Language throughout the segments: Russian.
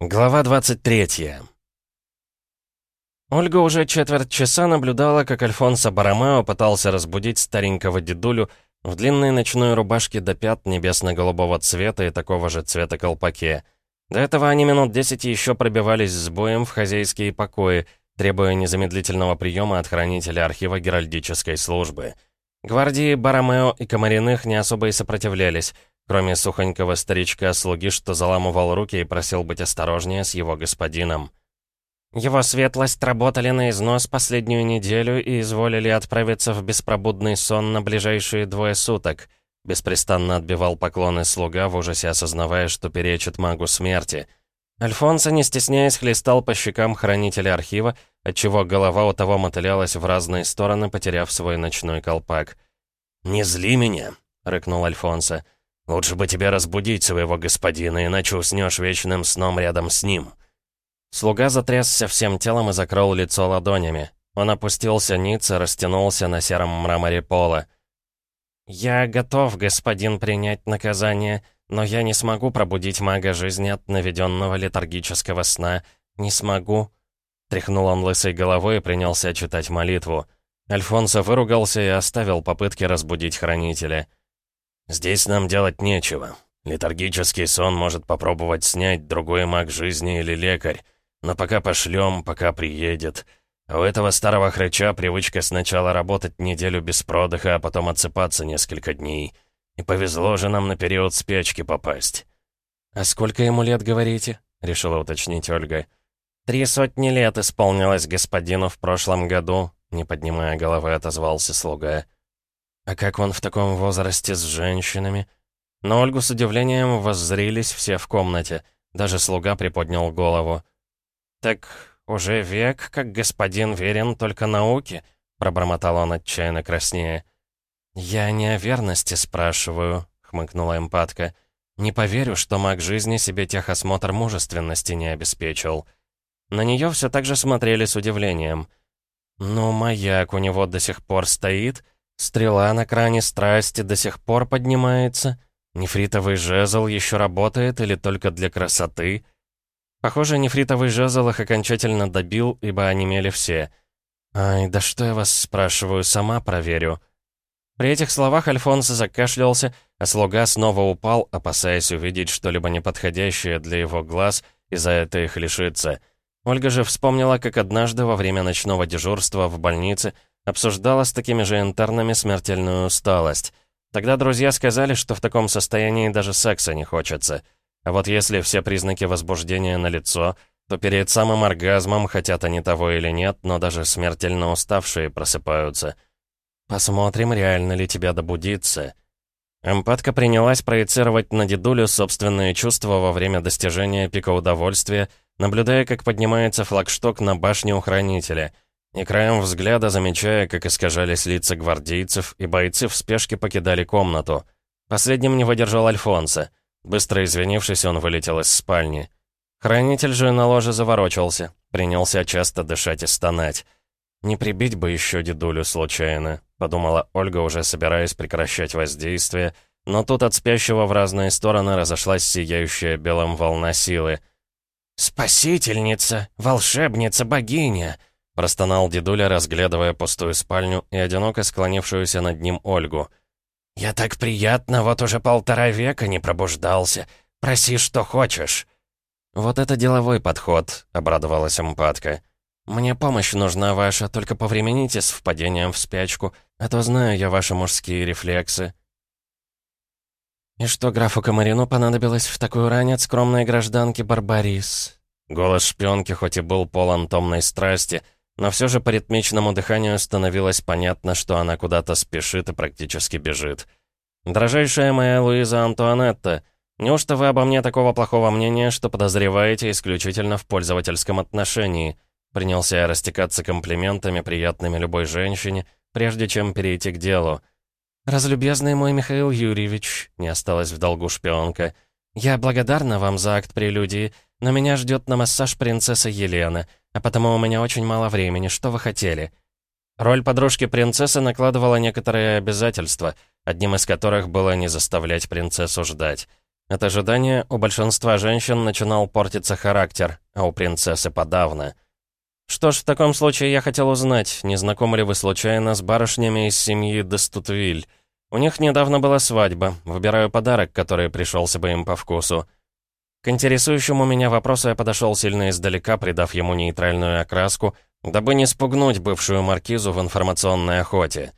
Глава 23 Ольга уже четверть часа наблюдала, как Альфонсо Баромео пытался разбудить старенького дедулю в длинной ночной рубашке до пят небесно-голубого цвета и такого же цвета колпаке. До этого они минут десять еще пробивались с боем в хозяйские покои, требуя незамедлительного приема от хранителя архива геральдической службы. Гвардии Баромео и Комариных не особо и сопротивлялись, кроме сухонького старичка-слуги, что заламывал руки и просил быть осторожнее с его господином. Его светлость работали на износ последнюю неделю и изволили отправиться в беспробудный сон на ближайшие двое суток. Беспрестанно отбивал поклоны слуга, в ужасе осознавая, что перечит магу смерти. Альфонсо, не стесняясь, хлестал по щекам хранителя архива, отчего голова у того мотылялась в разные стороны, потеряв свой ночной колпак. «Не зли меня!» — рыкнул Альфонсо. «Лучше бы тебя разбудить, своего господина, иначе уснешь вечным сном рядом с ним». Слуга затрясся всем телом и закрыл лицо ладонями. Он опустился ниц и растянулся на сером мраморе пола. «Я готов, господин, принять наказание, но я не смогу пробудить мага жизни от наведенного летаргического сна. Не смогу». Тряхнул он лысой головой и принялся читать молитву. Альфонсо выругался и оставил попытки разбудить хранителя. «Здесь нам делать нечего. Летаргический сон может попробовать снять другой маг жизни или лекарь. Но пока пошлем, пока приедет. А у этого старого хрыча привычка сначала работать неделю без продыха, а потом отсыпаться несколько дней. И повезло же нам на период спячки попасть». «А сколько ему лет, говорите?» — решила уточнить Ольга. «Три сотни лет исполнилось господину в прошлом году», — не поднимая головы, отозвался слуга. А как он в таком возрасте с женщинами? На Ольгу с удивлением воззрились все в комнате. Даже слуга приподнял голову. «Так уже век, как господин верен только науке», — пробормотал он отчаянно краснее. «Я не о верности спрашиваю», — хмыкнула эмпатка. «Не поверю, что маг жизни себе техосмотр мужественности не обеспечил». На нее все так же смотрели с удивлением. «Ну, маяк у него до сих пор стоит», — Стрела на кране страсти до сих пор поднимается. Нефритовый жезл еще работает или только для красоты? Похоже, нефритовый жезл их окончательно добил, ибо онемели все. «Ай, да что я вас спрашиваю, сама проверю». При этих словах Альфонсо закашлялся, а слуга снова упал, опасаясь увидеть что-либо неподходящее для его глаз, и за это их лишиться. Ольга же вспомнила, как однажды во время ночного дежурства в больнице Обсуждала с такими же интернами смертельную усталость. Тогда друзья сказали, что в таком состоянии даже секса не хочется. А вот если все признаки возбуждения налицо, то перед самым оргазмом, хотят они того или нет, но даже смертельно уставшие просыпаются. Посмотрим, реально ли тебя добудиться. Эмпатка принялась проецировать на дедулю собственные чувства во время достижения пика удовольствия, наблюдая, как поднимается флагшток на башне у хранителя — и краем взгляда замечая, как искажались лица гвардейцев, и бойцы в спешке покидали комнату. Последним не выдержал Альфонсо. Быстро извинившись, он вылетел из спальни. Хранитель же на ложе заворочился, принялся часто дышать и стонать. «Не прибить бы еще дедулю случайно», — подумала Ольга, уже собираясь прекращать воздействие, но тут от спящего в разные стороны разошлась сияющая белым волна силы. «Спасительница! Волшебница! Богиня!» Простонал дедуля, разглядывая пустую спальню и одиноко склонившуюся над ним Ольгу. «Я так приятно, вот уже полтора века не пробуждался. Проси, что хочешь». «Вот это деловой подход», — обрадовалась эмпатка. «Мне помощь нужна ваша, только повремените с впадением в спячку, а то знаю я ваши мужские рефлексы». «И что графу Комарину понадобилось в такую рань от скромной гражданки Барбарис?» Голос шпионки хоть и был полон томной страсти, — но все же по ритмичному дыханию становилось понятно, что она куда-то спешит и практически бежит. «Дорожайшая моя Луиза Антуанетта, неужто вы обо мне такого плохого мнения, что подозреваете исключительно в пользовательском отношении?» Принялся я растекаться комплиментами, приятными любой женщине, прежде чем перейти к делу. «Разлюбезный мой Михаил Юрьевич», — не осталась в долгу шпионка, — «я благодарна вам за акт прелюдии, но меня ждет на массаж принцесса Елена». А потому у меня очень мало времени. Что вы хотели?» Роль подружки принцессы накладывала некоторые обязательства, одним из которых было не заставлять принцессу ждать. От ожидания у большинства женщин начинал портиться характер, а у принцессы подавно. «Что ж, в таком случае я хотел узнать, не знакомы ли вы случайно с барышнями из семьи Дестутвиль? У них недавно была свадьба, выбираю подарок, который пришелся бы им по вкусу». К интересующему меня вопросу я подошел сильно издалека, придав ему нейтральную окраску, дабы не спугнуть бывшую маркизу в информационной охоте.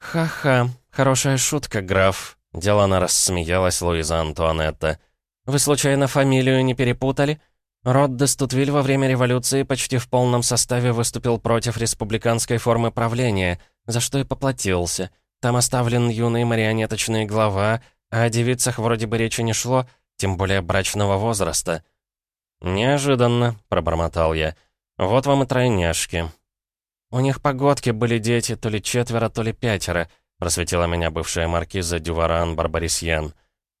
«Ха-ха, хорошая шутка, граф», Делано рассмеялась Луиза Антуанетта. «Вы случайно фамилию не перепутали? Род де Стутвиль во время революции почти в полном составе выступил против республиканской формы правления, за что и поплатился. Там оставлен юный марионеточный глава, а о девицах вроде бы речи не шло, тем более брачного возраста». «Неожиданно», — пробормотал я. «Вот вам и тройняшки». «У них погодки были дети, то ли четверо, то ли пятеро», просветила меня бывшая маркиза Дюваран Барбарисьен.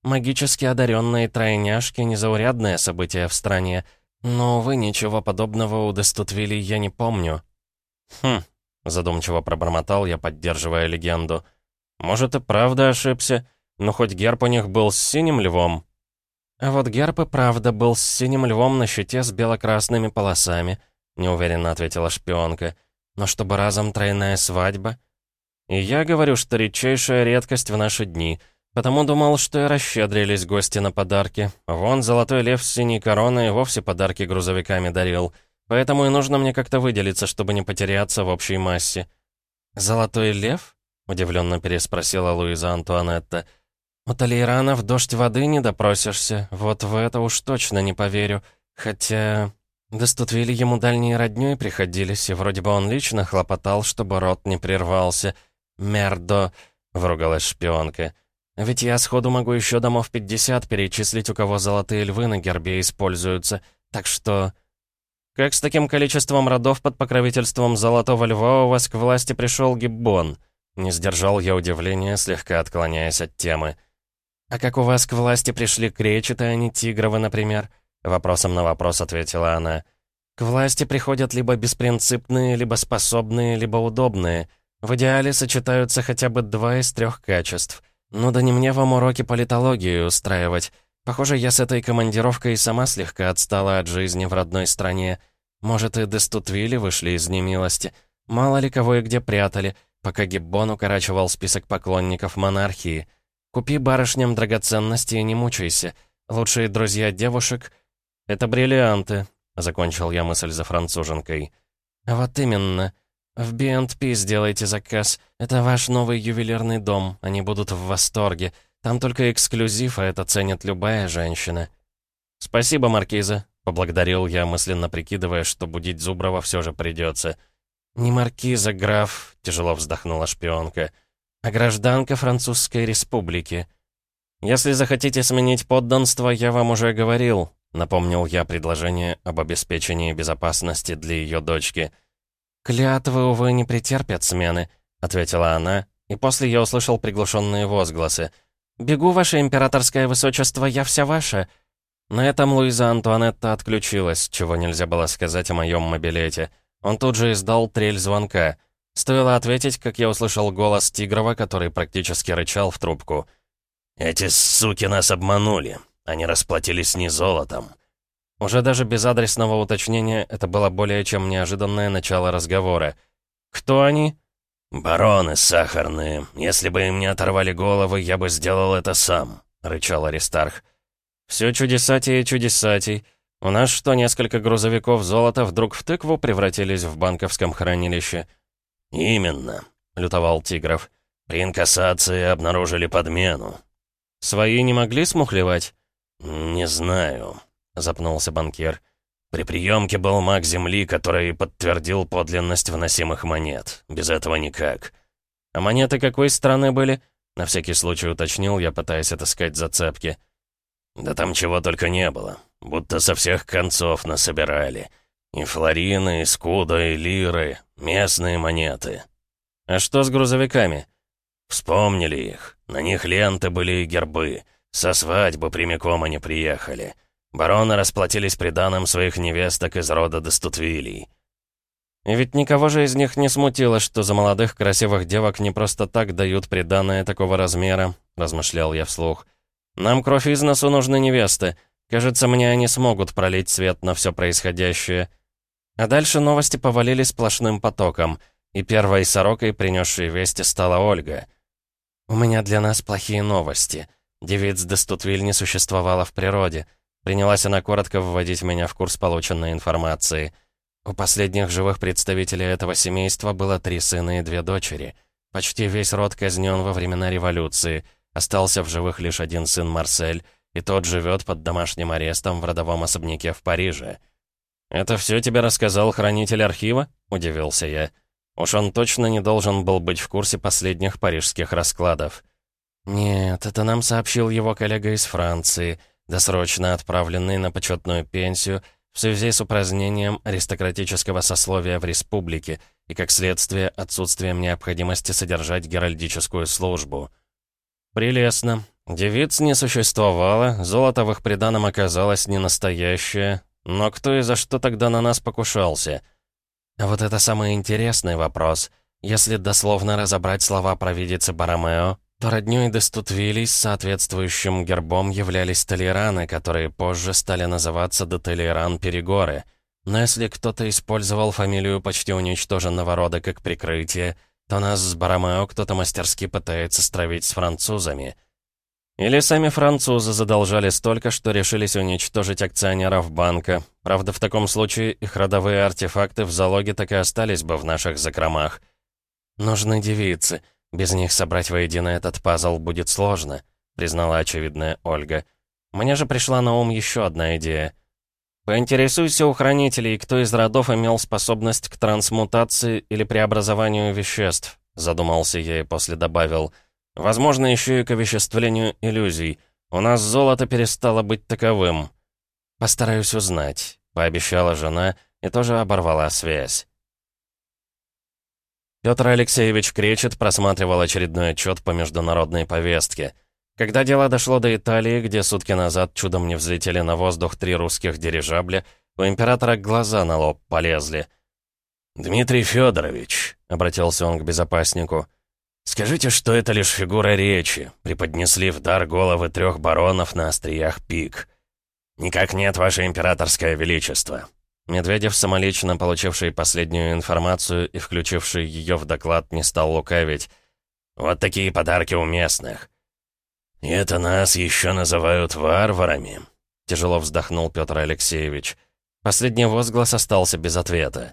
«Магически одаренные тройняшки — незаурядное событие в стране, но, увы, ничего подобного у я не помню». «Хм», — задумчиво пробормотал я, поддерживая легенду. «Может, и правда ошибся, но хоть герб у них был с синим львом». «А вот герб и правда был с синим львом на щите с бело-красными полосами», — неуверенно ответила шпионка. «Но чтобы разом тройная свадьба...» И я говорю, что редчайшая редкость в наши дни. Потому думал, что и расщедрились гости на подарки. Вон, золотой лев с синей короной вовсе подарки грузовиками дарил. Поэтому и нужно мне как-то выделиться, чтобы не потеряться в общей массе. «Золотой лев?» — удивленно переспросила Луиза Антуанетта. «У Талейрана в дождь воды не допросишься. Вот в это уж точно не поверю. Хотя...» Достутвили ему дальние роднёй приходились, и вроде бы он лично хлопотал, чтобы рот не прервался — «Мердо», — вругалась шпионка. «Ведь я сходу могу еще домов 50 перечислить, у кого золотые львы на гербе используются. Так что...» «Как с таким количеством родов под покровительством Золотого Льва у вас к власти пришел Гиббон?» Не сдержал я удивления, слегка отклоняясь от темы. «А как у вас к власти пришли кречеты, а не тигровы, например?» Вопросом на вопрос ответила она. «К власти приходят либо беспринципные, либо способные, либо удобные. В идеале сочетаются хотя бы два из трех качеств. Ну да не мне вам уроки политологии устраивать. Похоже, я с этой командировкой сама слегка отстала от жизни в родной стране. Может, и Дестутвили вышли из немилости. Мало ли кого и где прятали, пока Гиббон укорачивал список поклонников монархии. Купи барышням драгоценности и не мучайся. Лучшие друзья девушек — это бриллианты, — закончил я мысль за француженкой. «Вот именно. «В B&P сделайте заказ. Это ваш новый ювелирный дом. Они будут в восторге. Там только эксклюзив, а это ценит любая женщина». «Спасибо, Маркиза», — поблагодарил я, мысленно прикидывая, что будить Зуброва все же придется. «Не Маркиза, граф», — тяжело вздохнула шпионка, «а гражданка Французской Республики». «Если захотите сменить подданство, я вам уже говорил», — напомнил я предложение об обеспечении безопасности для ее дочки — «Клятвы, увы, не претерпят смены», — ответила она, и после я услышал приглушенные возгласы. «Бегу, ваше императорское высочество, я вся ваша». На этом Луиза Антуанетта отключилась, чего нельзя было сказать о моем мобилете. Он тут же издал трель звонка. Стоило ответить, как я услышал голос Тигрова, который практически рычал в трубку. «Эти суки нас обманули. Они расплатились не золотом. Уже даже без адресного уточнения это было более чем неожиданное начало разговора. «Кто они?» «Бароны сахарные. Если бы им не оторвали головы, я бы сделал это сам», — рычал Аристарх. «Все чудесатей и чудесатей. У нас что, несколько грузовиков золота вдруг в тыкву превратились в банковском хранилище?» «Именно», — лютовал Тигров. «При инкассации обнаружили подмену». «Свои не могли смухлевать?» «Не знаю», запнулся банкир. «При приемке был маг Земли, который подтвердил подлинность вносимых монет. Без этого никак». «А монеты какой страны были?» На всякий случай уточнил я, пытаясь отыскать зацепки. «Да там чего только не было. Будто со всех концов насобирали. И флорины, и скуда, и лиры, местные монеты». «А что с грузовиками?» «Вспомнили их. На них ленты были и гербы. Со свадьбы прямиком они приехали». Бароны расплатились приданым своих невесток из рода Дестутвилей. И ведь никого же из них не смутило, что за молодых красивых девок не просто так дают приданное такого размера, размышлял я вслух. Нам кровь из носу нужны невесты. Кажется, мне они смогут пролить свет на все происходящее». А дальше новости повалились сплошным потоком, и первой сорокой, принесшей вести, стала Ольга. «У меня для нас плохие новости. Девиц Дестутвиль не существовало в природе». Принялась она коротко вводить меня в курс полученной информации. У последних живых представителей этого семейства было три сына и две дочери. Почти весь род казнен во времена революции. Остался в живых лишь один сын Марсель, и тот живет под домашним арестом в родовом особняке в Париже. «Это все тебе рассказал хранитель архива?» — удивился я. Уж он точно не должен был быть в курсе последних парижских раскладов. «Нет, это нам сообщил его коллега из Франции, досрочно отправленный на почетную пенсию в связи с упразднением аристократического сословия в республике и, как следствие, отсутствием необходимости содержать геральдическую службу». «Прелестно. Девиц не существовало, золото в их приданом оказалось не настоящее, но кто и за что тогда на нас покушался? А вот это самый интересный вопрос. Если дословно разобрать слова провидицы Барамео, то роднёй Дестутвилей с соответствующим гербом являлись Толераны, которые позже стали называться Детолеран-Перегоры. Но если кто-то использовал фамилию почти уничтоженного рода как прикрытие, то нас с Барамео кто-то мастерски пытается стравить с французами — или сами французы задолжали столько, что решились уничтожить акционеров банка. Правда, в таком случае их родовые артефакты в залоге так и остались бы в наших закромах. «Нужны девицы. Без них собрать воедино этот пазл будет сложно», признала очевидная Ольга. Мне же пришла на ум еще одна идея. Поинтересуйся у хранителей, кто из родов имел способность к трансмутации или преобразованию веществ, задумался я и после добавил — Возможно, еще и к овеществлению иллюзий. У нас золото перестало быть таковым. Постараюсь узнать, пообещала жена и тоже оборвала связь. Петр Алексеевич Кречет просматривал очередной отчет по международной повестке. Когда дело дошло до Италии, где сутки назад чудом не взлетели на воздух три русских дирижабля, у императора глаза на лоб полезли. «Дмитрий Федорович», — обратился он к безопаснику, — «Скажите, что это лишь фигура речи. Преподнесли в дар головы трех баронов на остриях пик. Никак нет, ваше императорское величество». Медведев, самолично получивший последнюю информацию и включивший ее в доклад, не стал лукавить. «Вот такие подарки у местных». «И это нас еще называют варварами», — тяжело вздохнул Петр Алексеевич. Последний возглас остался без ответа.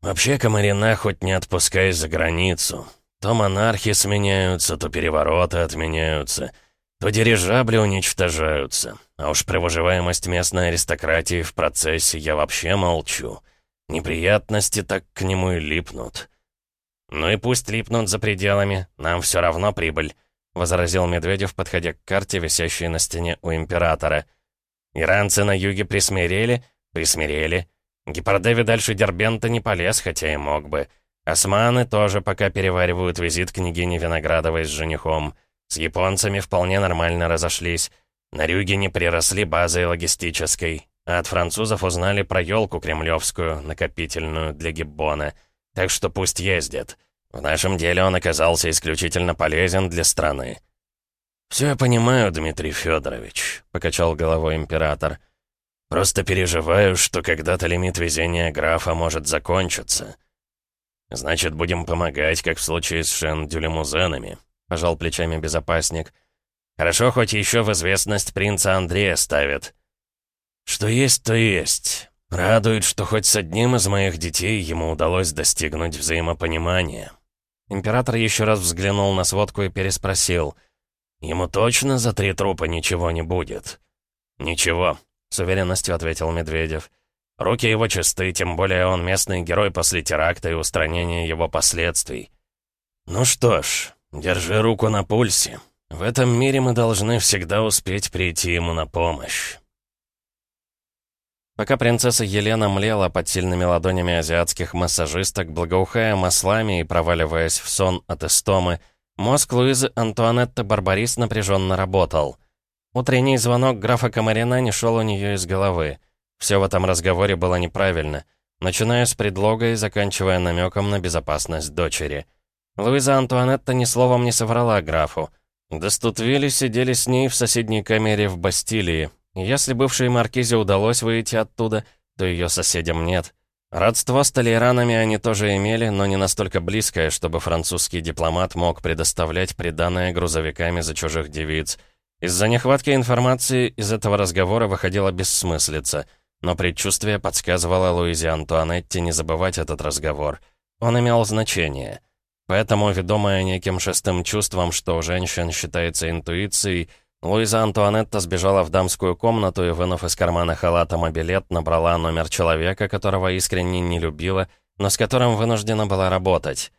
«Вообще, Комарина хоть не отпускай за границу. То монархи сменяются, то перевороты отменяются, то дирижабли уничтожаются. А уж про выживаемость местной аристократии в процессе я вообще молчу. Неприятности так к нему и липнут. «Ну и пусть липнут за пределами, нам все равно прибыль», — возразил Медведев, подходя к карте, висящей на стене у Императора. «Иранцы на юге присмирели? Присмирели. Гиппардеви дальше Дербента не полез, хотя и мог бы. Османы тоже пока переваривают визит княгини Виноградовой с женихом. С японцами вполне нормально разошлись. На Рюге не приросли базой логистической. А от французов узнали про елку кремлевскую, накопительную для Гиббона. Так что пусть ездят. В нашем деле он оказался исключительно полезен для страны. «Все я понимаю, Дмитрий Федорович», — покачал головой император. «Просто переживаю, что когда-то лимит везения графа может закончиться». «Значит, будем помогать, как в случае с Шен-Дюлемузенами», — пожал плечами безопасник. «Хорошо, хоть еще в известность принца Андрея ставят». «Что есть, то есть. Радует, что хоть с одним из моих детей ему удалось достигнуть взаимопонимания». Император еще раз взглянул на сводку и переспросил. «Ему точно за три трупа ничего не будет?» «Ничего», — с уверенностью ответил Медведев. Руки его чисты, тем более он местный герой после теракта и устранения его последствий. Ну что ж, держи руку на пульсе. В этом мире мы должны всегда успеть прийти ему на помощь. Пока принцесса Елена млела под сильными ладонями азиатских массажисток, благоухая маслами и проваливаясь в сон от эстомы, мозг Луизы Антуанетты Барбарис напряженно работал. Утренний звонок графа Комарина не шел у нее из головы. Все в этом разговоре было неправильно, начиная с предлога и заканчивая намеком на безопасность дочери. Луиза Антуанетта ни словом не соврала графу. Достутвили сидели с ней в соседней камере в Бастилии. Если бывшей маркизе удалось выйти оттуда, то ее соседям нет. Родство с толеранами они тоже имели, но не настолько близкое, чтобы французский дипломат мог предоставлять приданное грузовиками за чужих девиц. Из-за нехватки информации из этого разговора выходила бессмыслица, но предчувствие подсказывало Луизе Антуанетте не забывать этот разговор. Он имел значение. Поэтому, ведомая неким шестым чувством, что у женщин считается интуицией, Луиза Антуанетта сбежала в дамскую комнату и, вынув из кармана халата мобилет, набрала номер человека, которого искренне не любила, но с которым вынуждена была работать.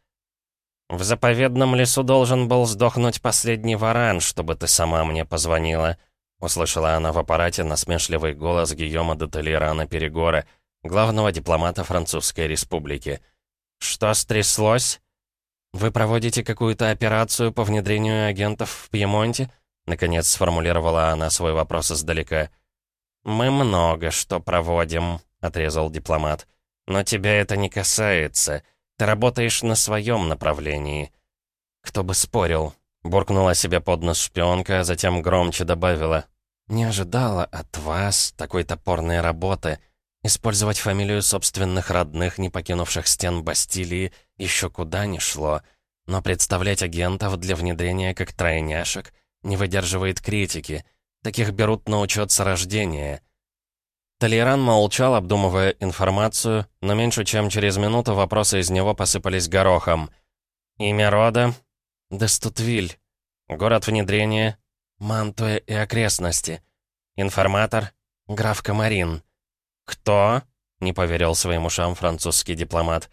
«В заповедном лесу должен был сдохнуть последний варан, чтобы ты сама мне позвонила», услышала она в аппарате насмешливый голос Гийома де Толерана Перегора, главного дипломата Французской Республики. «Что стряслось?» «Вы проводите какую-то операцию по внедрению агентов в Пьемонте?» Наконец сформулировала она свой вопрос издалека. «Мы много что проводим», — отрезал дипломат. «Но тебя это не касается. Ты работаешь на своем направлении». «Кто бы спорил», — буркнула себе под нос шпионка, а затем громче добавила. «Не ожидала от вас такой топорной работы. Использовать фамилию собственных родных, не покинувших стен Бастилии, еще куда ни шло. Но представлять агентов для внедрения как тройняшек — не выдерживает критики. Таких берут на учет с рождения. Толеран молчал, обдумывая информацию, но меньше чем через минуту вопросы из него посыпались горохом. «Имя рода?» «Дестутвиль». «Город внедрения?» «Мантуя и окрестности». «Информатор?» «Граф Камарин». «Кто?» — не поверил своим ушам французский дипломат.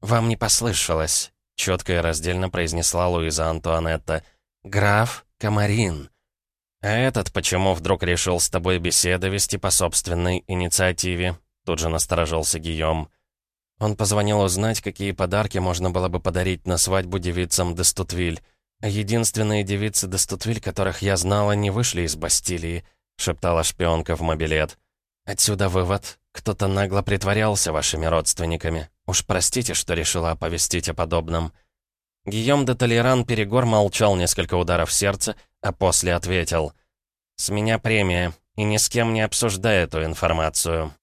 «Вам не послышалось», — четко и раздельно произнесла Луиза Антуанетта. «Граф Комарин. А этот почему вдруг решил с тобой беседы вести по собственной инициативе? Тут же насторожился Гийом. Он позвонил узнать, какие подарки можно было бы подарить на свадьбу девицам Дестутвиль. Единственные девицы Дестутвиль, которых я знала, не вышли из Бастилии, шептала шпионка в мобилет. Отсюда вывод. Кто-то нагло притворялся вашими родственниками. Уж простите, что решила оповестить о подобном. Гийом де Толеран Перегор молчал несколько ударов сердца, а после ответил. «С меня премия, и ни с кем не обсуждаю эту информацию.